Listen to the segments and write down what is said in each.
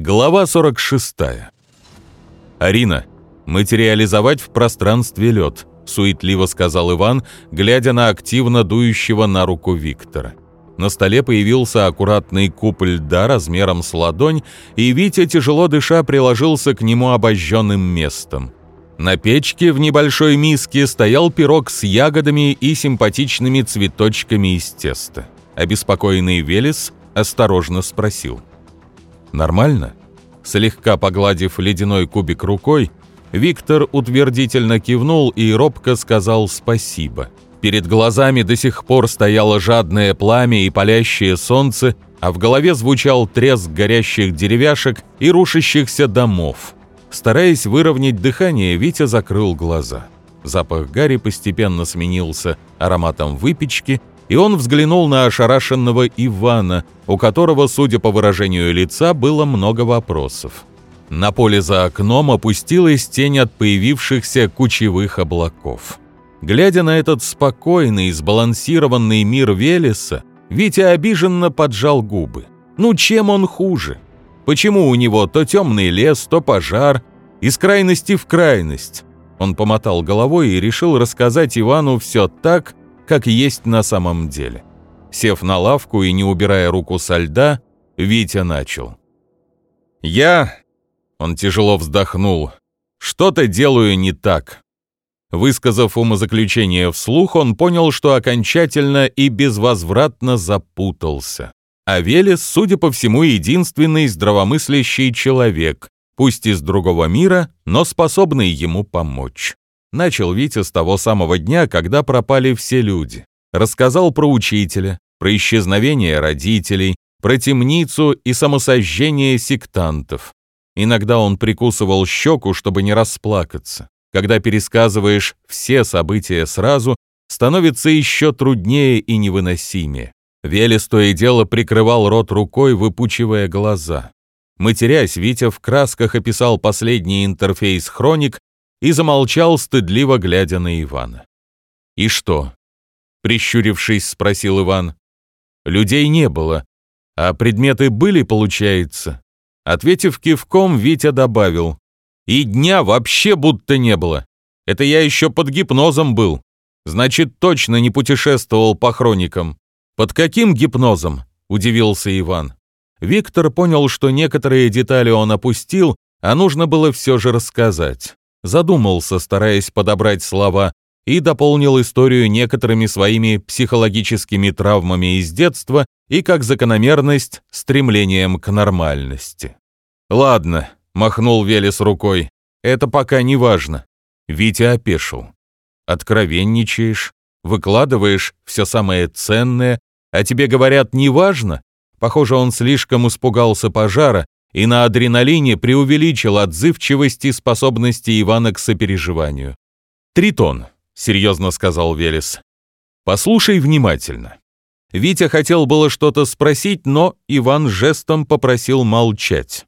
Глава 46. «Арина, материализовать в пространстве лед», — суетливо сказал Иван, глядя на активно дующего на руку Виктора. На столе появился аккуратный куб льда размером с ладонь, и Витя, тяжело дыша, приложился к нему обожженным местом. На печке в небольшой миске стоял пирог с ягодами и симпатичными цветочками из теста. Обеспокоенный Велес осторожно спросил. «Нормально?» Слегка погладив ледяной кубик рукой, Виктор утвердительно кивнул и робко сказал спасибо. Перед глазами до сих пор стояло жадное пламя и палящее солнце, а в голове звучал треск горящих деревяшек и рушащихся домов. Стараясь выровнять дыхание, Витя закрыл глаза. Запах гари постепенно сменился ароматом выпечки, и он взглянул на ошарашенного Ивана, у которого, судя по выражению лица, было много вопросов. На поле за окном опустилась тень от появившихся кучевых облаков. Глядя на этот спокойный, сбалансированный мир Велеса, Витя обиженно поджал губы. Ну чем он хуже? Почему у него то темный лес, то пожар, из крайности в крайность? Он помотал головой и решил рассказать Ивану все так, как есть на самом деле. Сев на лавку и не убирая руку со льда, Витя начал. «Я...» — он тяжело вздохнул. «Что-то делаю не так». Высказав умозаключение вслух, он понял, что окончательно и безвозвратно запутался. А Велес, судя по всему, единственный здравомыслящий человек, пусть из другого мира, но способный ему помочь. Начал Витя с того самого дня, когда пропали все люди. Рассказал про учителя, про исчезновение родителей, про темницу и самосожжение сектантов. Иногда он прикусывал щеку, чтобы не расплакаться. Когда пересказываешь все события сразу, становится еще труднее и невыносимее. Велес то и дело прикрывал рот рукой, выпучивая глаза. Матерясь, Витя в красках описал последний интерфейс хроник и замолчал, стыдливо глядя на Ивана. «И что?» — прищурившись, спросил Иван. «Людей не было, а предметы были, получается?» Ответив кивком, Витя добавил. «И дня вообще будто не было. Это я еще под гипнозом был. Значит, точно не путешествовал по хроникам». «Под каким гипнозом?» — удивился Иван. Виктор понял, что некоторые детали он опустил, а нужно было все же рассказать задумался, стараясь подобрать слова, и дополнил историю некоторыми своими психологическими травмами из детства и, как закономерность, стремлением к нормальности. «Ладно», — махнул Велес рукой, — «это пока не важно». Витя опешил. «Откровенничаешь, выкладываешь все самое ценное, а тебе говорят «не важно»?» Похоже, он слишком испугался пожара и на адреналине преувеличил отзывчивость и способности Ивана к сопереживанию. «Тритон», — серьезно сказал Велес. «Послушай внимательно». Витя хотел было что-то спросить, но Иван жестом попросил молчать.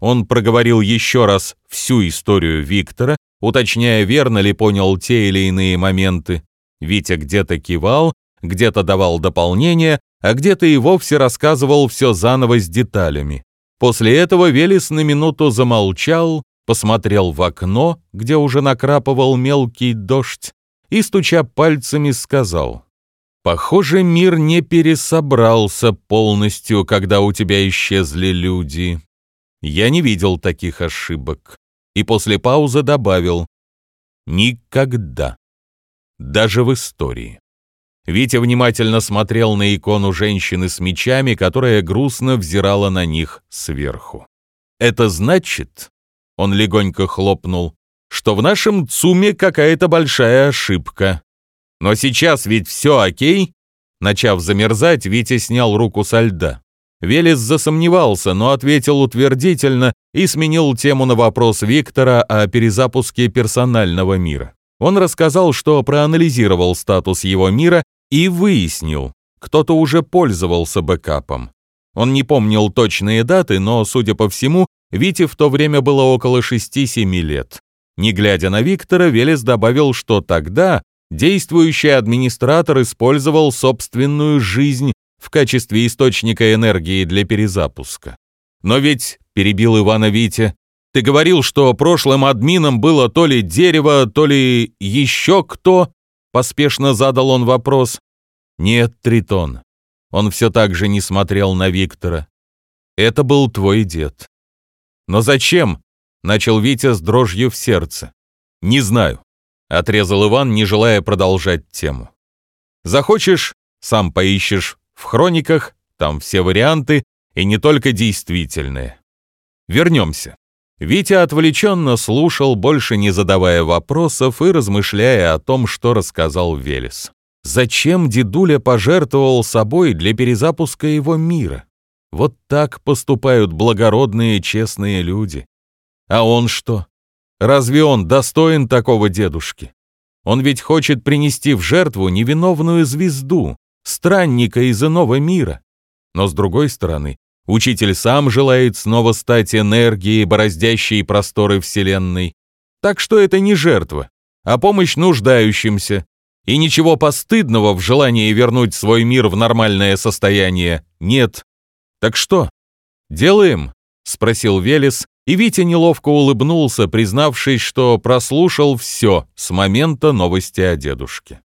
Он проговорил еще раз всю историю Виктора, уточняя, верно ли понял те или иные моменты. Витя где-то кивал, где-то давал дополнение, а где-то и вовсе рассказывал все заново с деталями. После этого Велес на минуту замолчал, посмотрел в окно, где уже накрапывал мелкий дождь, и, стуча пальцами, сказал, «Похоже, мир не пересобрался полностью, когда у тебя исчезли люди. Я не видел таких ошибок». И после паузы добавил, «Никогда. Даже в истории». Витя внимательно смотрел на икону женщины с мечами, которая грустно взирала на них сверху. «Это значит...» — он легонько хлопнул что в нашем ЦУМе какая-то большая ошибка. Но сейчас ведь все окей?» Начав замерзать, Витя снял руку со льда. Велес засомневался, но ответил утвердительно и сменил тему на вопрос Виктора о перезапуске персонального мира. Он рассказал, что проанализировал статус его мира и выяснил, кто-то уже пользовался бэкапом. Он не помнил точные даты, но, судя по всему, Вите в то время было около 6-7 лет. Не глядя на Виктора, Велес добавил, что тогда действующий администратор использовал собственную жизнь в качестве источника энергии для перезапуска. «Но ведь», — перебил Ивана Витя, — «ты говорил, что прошлым админом было то ли дерево, то ли еще кто?» Поспешно задал он вопрос. «Нет, Тритон». Он все так же не смотрел на Виктора. «Это был твой дед». «Но зачем?» — начал Витя с дрожью в сердце. «Не знаю», — отрезал Иван, не желая продолжать тему. «Захочешь, сам поищешь в хрониках, там все варианты, и не только действительные. Вернемся. Витя отвлеченно слушал, больше не задавая вопросов и размышляя о том, что рассказал Велес. Зачем дедуля пожертвовал собой для перезапуска его мира? Вот так поступают благородные честные люди. А он что? Разве он достоин такого дедушки? Он ведь хочет принести в жертву невиновную звезду, странника из иного мира. Но с другой стороны, учитель сам желает снова стать энергией, бороздящей просторы Вселенной. Так что это не жертва, а помощь нуждающимся. И ничего постыдного в желании вернуть свой мир в нормальное состояние нет. Так что, делаем? Спросил Велес, и Витя неловко улыбнулся, признавшись, что прослушал все с момента новости о дедушке.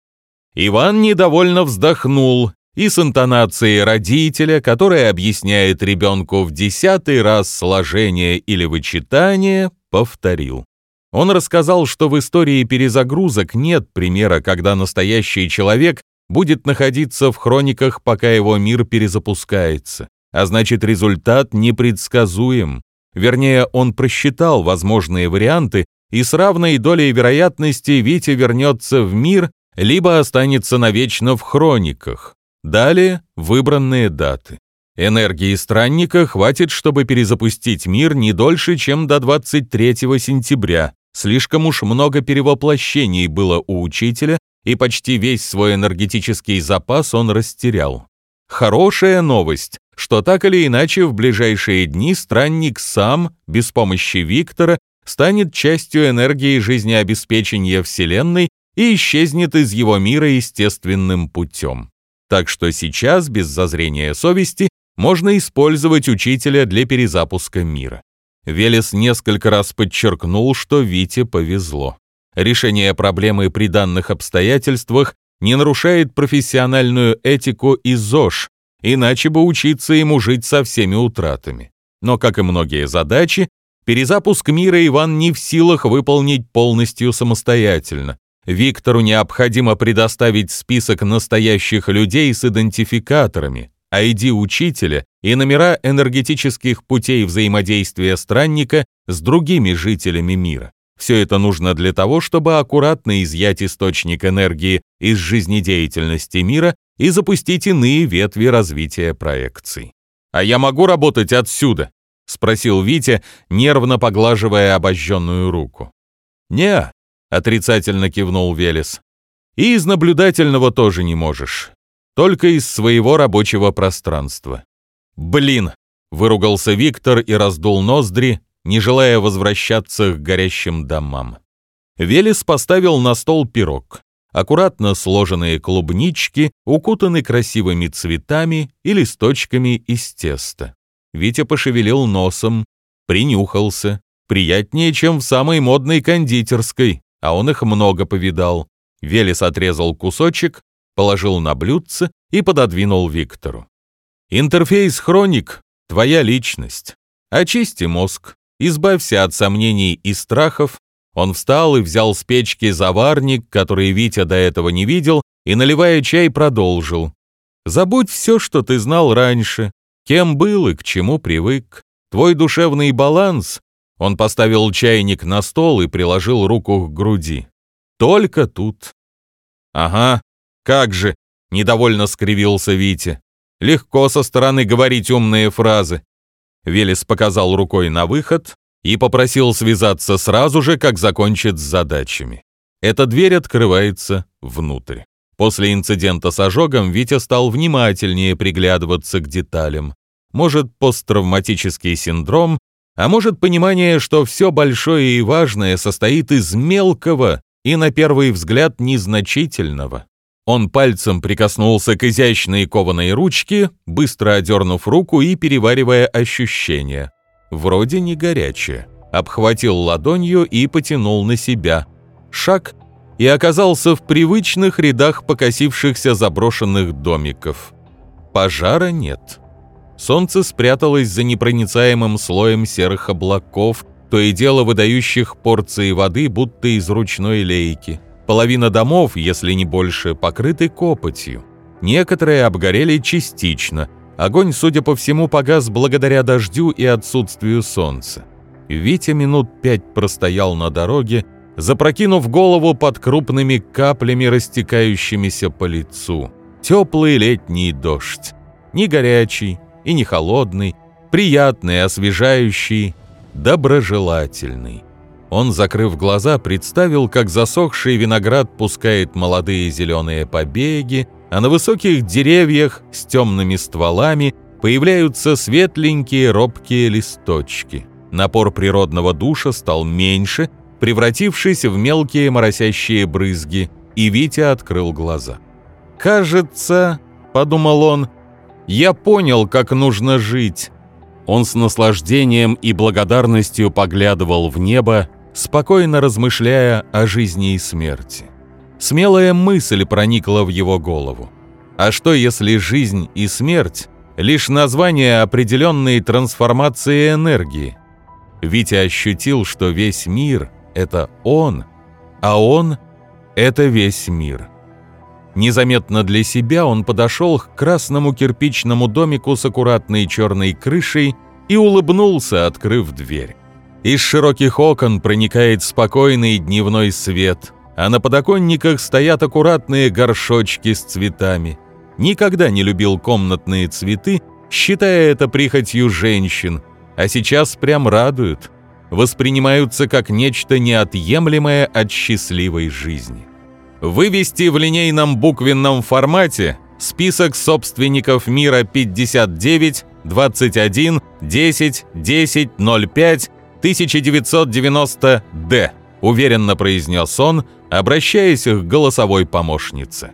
Иван недовольно вздохнул и с интонацией родителя, который объясняет ребенку в десятый раз сложение или вычитание, повторил. Он рассказал, что в истории перезагрузок нет примера, когда настоящий человек будет находиться в хрониках, пока его мир перезапускается, а значит результат непредсказуем. Вернее, он просчитал возможные варианты, и с равной долей вероятности Витя вернется в мир, либо останется навечно в хрониках. Далее выбранные даты. Энергии странника хватит, чтобы перезапустить мир не дольше, чем до 23 сентября. Слишком уж много перевоплощений было у учителя, и почти весь свой энергетический запас он растерял. Хорошая новость, что так или иначе в ближайшие дни странник сам, без помощи Виктора, станет частью энергии жизнеобеспечения Вселенной и исчезнет из его мира естественным путем. Так что сейчас, без зазрения совести, можно использовать учителя для перезапуска мира. Велес несколько раз подчеркнул, что Вите повезло. Решение проблемы при данных обстоятельствах не нарушает профессиональную этику и ЗОЖ, иначе бы учиться ему жить со всеми утратами. Но, как и многие задачи, перезапуск мира Иван не в силах выполнить полностью самостоятельно, Виктору необходимо предоставить список настоящих людей с идентификаторами, ID учителя и номера энергетических путей взаимодействия странника с другими жителями мира. Все это нужно для того, чтобы аккуратно изъять источник энергии из жизнедеятельности мира и запустить иные ветви развития проекций. «А я могу работать отсюда?» — спросил Витя, нервно поглаживая обожженную руку. «Не, отрицательно кивнул Велес. И из наблюдательного тоже не можешь. Только из своего рабочего пространства. Блин, выругался Виктор и раздул ноздри, не желая возвращаться к горящим домам. Велес поставил на стол пирог. Аккуратно сложенные клубнички укутаны красивыми цветами и листочками из теста. Витя пошевелил носом, принюхался. Приятнее, чем в самой модной кондитерской а он их много повидал. Велес отрезал кусочек, положил на блюдце и пододвинул Виктору. «Интерфейс Хроник — твоя личность. Очисти мозг, избавься от сомнений и страхов». Он встал и взял с печки заварник, который Витя до этого не видел, и, наливая чай, продолжил. «Забудь все, что ты знал раньше, кем был и к чему привык. Твой душевный баланс он поставил чайник на стол и приложил руку к груди. Только тут. Ага, как же, недовольно скривился Витя. Легко со стороны говорить умные фразы. Велес показал рукой на выход и попросил связаться сразу же, как закончит с задачами. Эта дверь открывается внутрь. После инцидента с ожогом Витя стал внимательнее приглядываться к деталям. Может, посттравматический синдром а может понимание, что все большое и важное состоит из мелкого и, на первый взгляд, незначительного. Он пальцем прикоснулся к изящной кованой ручке, быстро одернув руку и переваривая ощущения. Вроде не горячее. Обхватил ладонью и потянул на себя. Шаг и оказался в привычных рядах покосившихся заброшенных домиков. Пожара нет. Солнце спряталось за непроницаемым слоем серых облаков, то и дело выдающих порции воды, будто из ручной лейки. Половина домов, если не больше, покрыты копотью. Некоторые обгорели частично. Огонь, судя по всему, погас благодаря дождю и отсутствию солнца. Витя минут пять простоял на дороге, запрокинув голову под крупными каплями, растекающимися по лицу. Теплый летний дождь. Не горячий и не холодный, приятный, освежающий, доброжелательный. Он, закрыв глаза, представил, как засохший виноград пускает молодые зеленые побеги, а на высоких деревьях с темными стволами появляются светленькие робкие листочки. Напор природного душа стал меньше, превратившись в мелкие моросящие брызги, и Витя открыл глаза. «Кажется, — подумал он, — я понял, как нужно жить». Он с наслаждением и благодарностью поглядывал в небо, спокойно размышляя о жизни и смерти. Смелая мысль проникла в его голову. А что, если жизнь и смерть — лишь название определенной трансформации энергии? Витя ощутил, что весь мир — это он, а он — это весь мир. Незаметно для себя он подошел к красному кирпичному домику с аккуратной черной крышей и улыбнулся, открыв дверь. Из широких окон проникает спокойный дневной свет, а на подоконниках стоят аккуратные горшочки с цветами. Никогда не любил комнатные цветы, считая это прихотью женщин, а сейчас прям радуют, воспринимаются как нечто неотъемлемое от счастливой жизни. Вывести в линейном буквенном формате список собственников мира 59, 21, 10, 10, 05 1990-Д», уверенно произнес он, обращаясь к голосовой помощнице.